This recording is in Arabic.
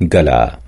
gala